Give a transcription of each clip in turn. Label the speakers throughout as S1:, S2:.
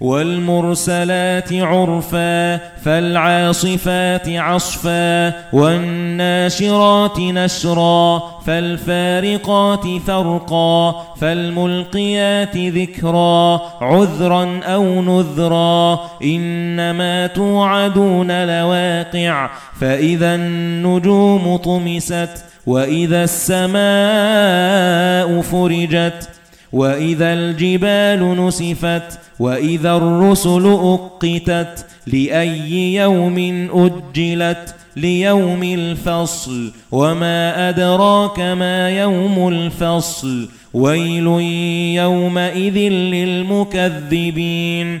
S1: والمرسلات عرفا فالعاصفات عصفا والناشرات نشرا فالفارقات فرقا فالملقيات ذكرا عذرا أو نذرا إنما توعدون لواقع فإذا النجوم طمست وإذا السماء فرجت وَإِذَا الْجِبَالُ نُسِفَتْ وَإِذَا الرُّسُلُ أُقِّتَتْ لِأَيِّ يَوْمٍ أُجِّلَتْ لِيَوْمِ الْفَصْلِ وَمَا أَدْرَاكَ مَا يَوْمُ الْفَصْلِ وَيْلٌ يَوْمَئِذٍ لِلْمُكَذِّبِينَ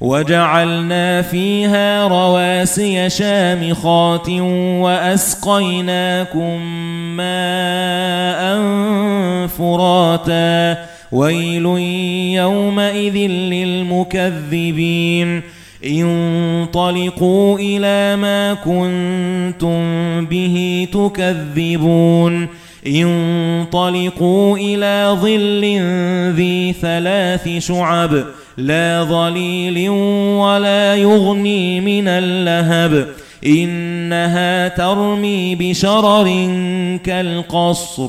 S1: وَجَعَلْنَا فِيهَا رَوَاسِيَ شَامِخَاتٍ وَأَسْقَيْنَاكُم مَّاءً فُرَاتًا. وَيْلٌ يَوْمَئِذٍ لِّلْمُكَذِّبِينَ. انطلقوا إلى ما كنتم به تكذبون. انطلقوا إلى ظل ذي ثلاث شعب. لا ظليل ولا يغني من اللهب. إنها ترمي بشرر كالقصر.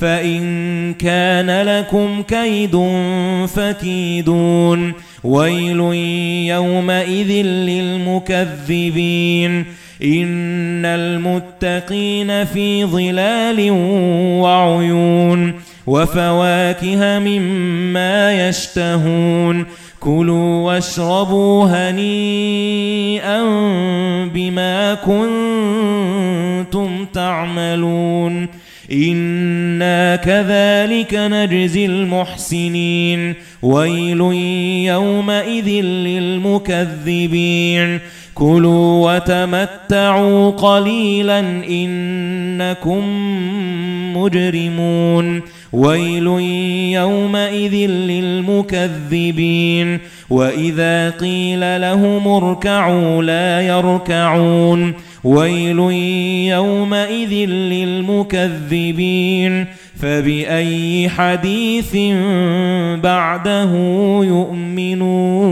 S1: فَإِن كَانَ لَكُمْ كَيْدٌ فَكِيدُونِ. وَيْلٌ يَوْمَئِذٍ لِلْمُكَذِّبِينَ. إِنَّ الْمُتَّقِينَ فِي ظِلَالٍ وَعُيُونٍ. وَفَوَاكِهَ مِمَّا يَشْتَهُونَ. كُلُوا وَاشْرَبُوا هَنِيئًا بِمَا كُنتُمْ تَعْمَلُونَ. إِنَّا كَذَلِكَ نَجْزِي الْمُحْسِنِينَ وَيْلٌ يَوْمَئِذٍ لِلْمُكَذِّبِينَ كُلُوا وَتَمَتَّعُوا قَلِيلًا إِنَّكُمْ مُجْرِمُونَ وَيْلٌ يَوْمَئِذٍ لِلْمُكَذِّبِينَ وَإِذَا قِيلَ لَهُمُ ارْكَعُوا لَا يَرْكَعُونَ وَيْلٌ يَوْمَئِذٍ لِلْمُكَذِّبِينَ فَبِأَيِّ حَدِيثٍ بَعْدَهُ يُؤْمِنُونَ